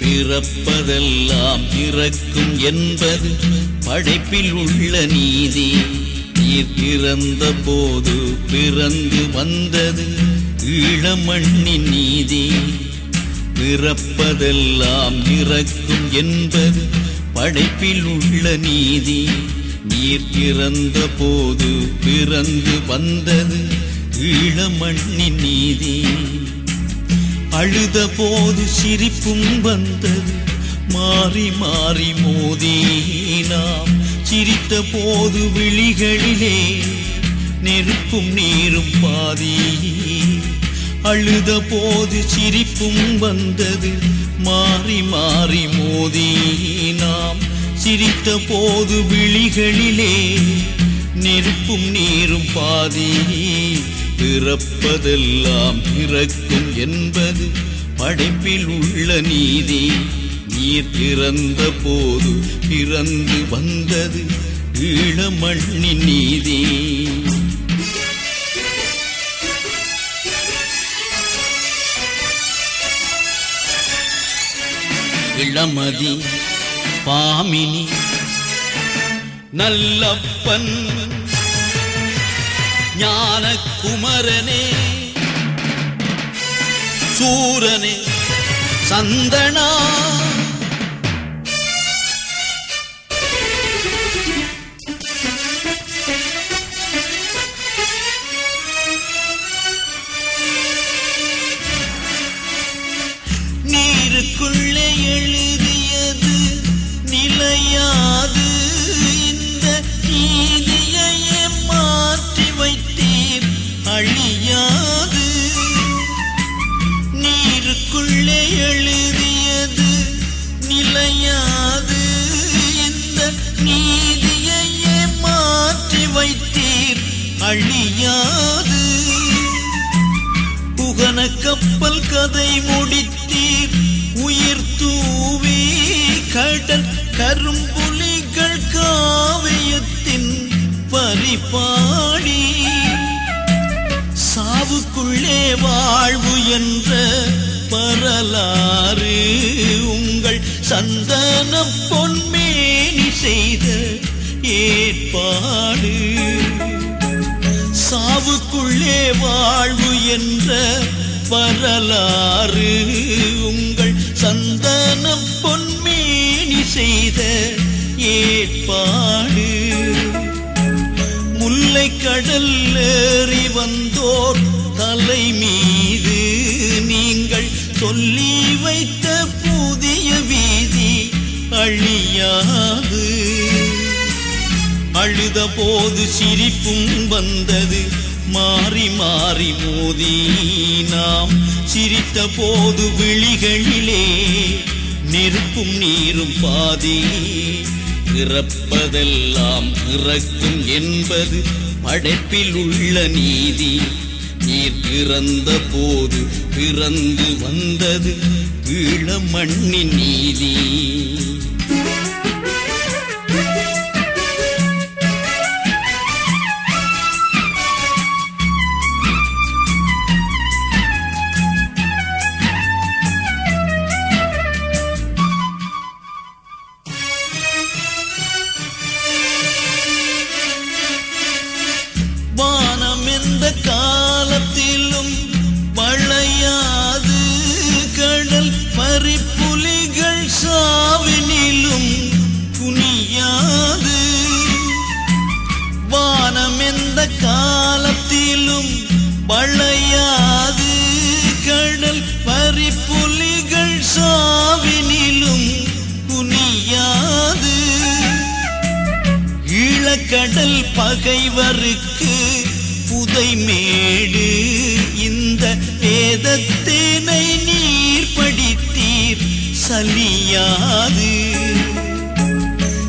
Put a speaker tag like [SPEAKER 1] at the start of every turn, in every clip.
[SPEAKER 1] பிறப்பதெல்லாம் இறக்கும் என்பது படைப்பில் உள்ள நீதி. நீர் பிறந்த போது பிறந்து வந்தது ஈழமண்ணின் நீதி. பிறப்பதெல்லாம் இறக்கும் என்பது படைப்பில் உள்ள நீதி. நீர் பிறந்த போது பிறந்து வந்தது ஈழமண்ணின் நீதி. அழுத போது சிரிப்பும் வந்தது. மாறி மாறி மோதி நாம். சிரித்த போது விழிகளிலே நெருப்பும் நீரும் பாதி. அழுத போது சிரிப்பும் வந்தது. மாறி மாறி மோதி நாம். சிரித்த போது விழிகளிலே நெருப்பும் நீரும் பாதி. பிறப்பதெல்லாம் பிறக்கும் என்பது படைப்பில் உள்ள நீதி. நீர் பிறந்த போது பிறந்து வந்தது ஈழமண்ணின் நீதி. இளமதி பாமினி நல்லப்பன் ஞான குமரனே சூரனே சந்தனா. நீருக்குள்ளே எழு அழியாது. நீருக்குள்ளே எழுதியது நிலையாது. இந்த நீதியையே மாற்றி வைத்தீர் அழியாது. புகன கப்பல் கதை முடித்தீர் உயிர் தூவி கடல் கரும்புலிகள் காவியத்தின் பரிபாடி. சாவுக்குள்ளே வாழ்வு என்ற வரலாறு உங்கள் சந்தனம் பொன்மேனி செய்த ஏற்பாடு. சாவுக்குள்ளே வாழ்வு என்ற வரலாறு உங்கள் சந்தனம் பொன்மேனி செய்த ஏற்பாடு. கடல் ஏறி வந்தோர் தலை மீது நீங்கள் சொல்லி வைத்த புதிய வீதி அழியாது. அழுத போது சிரிப்பும் வந்தது. மாறி மாறி மோதி நாம் சிரித்த போது விழிகளிலே நெருப்பும் நீரும் பாதி. இறப்பதெல்லாம் இறக்கும் என்பது படைப்பில் உள்ள நீதி நீர் பிறந்த போது பிறந்து வந்தது ஈழமண்ணின் நீதி. காலத்திலும் வளையாது கடல் பறிப்புலிகள் சாவினிலும் குனியாது. வானம் எந்த காலத்திலும் வளையாது கடல் பறிப்புலிகள் சாவினிலும் குனியாது. ஈழக்கடல் பகைவருக்கு புதைமேடு இந்த வேதத்தினை நீர் படித்தீர். சலியாது.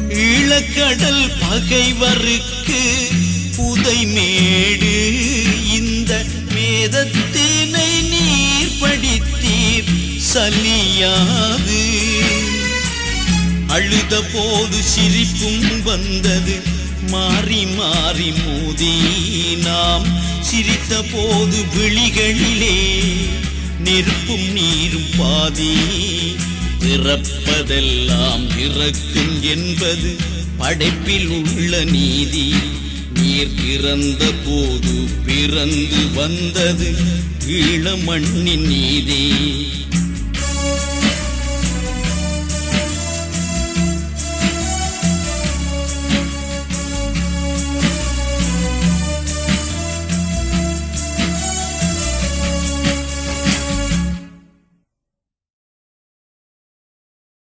[SPEAKER 1] ஈழக்கடல் பகைவருக்கு புதை மேடு. இந்த வேதத்தினை நீர் படித்தீர். சலியாது. அழுத போது சிரிப்பும் வந்தது. மாறி மாறி மோதி நாம் சிரித்த போது விழிகளிலே நெருப்பும் நீரும் பாதி பிறப்பதெல்லாம் இறக்கும் என்பது படைப்பில் உள்ள நீதி. நீர் பிறந்த போது பிறந்து வந்தது ஈழ மண்ணின் நீதி.